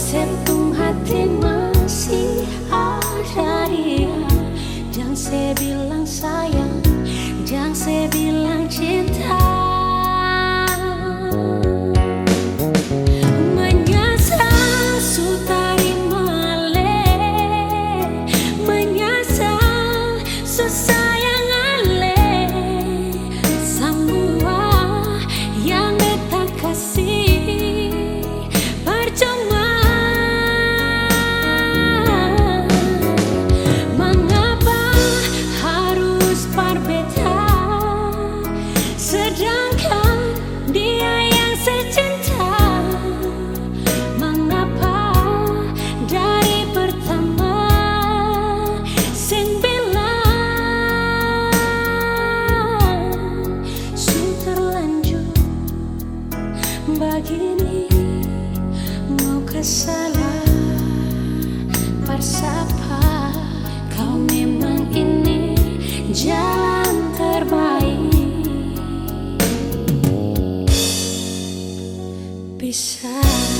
Sentuh hati masih ada dia. Jangan saya bilang sayang Jangan saya bilang cinta. beside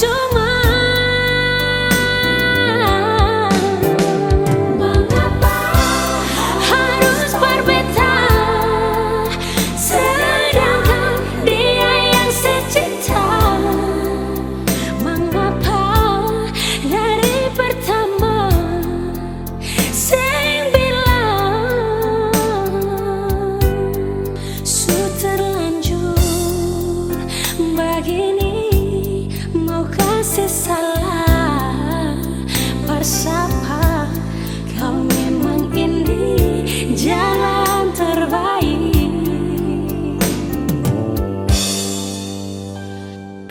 to much.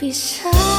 一想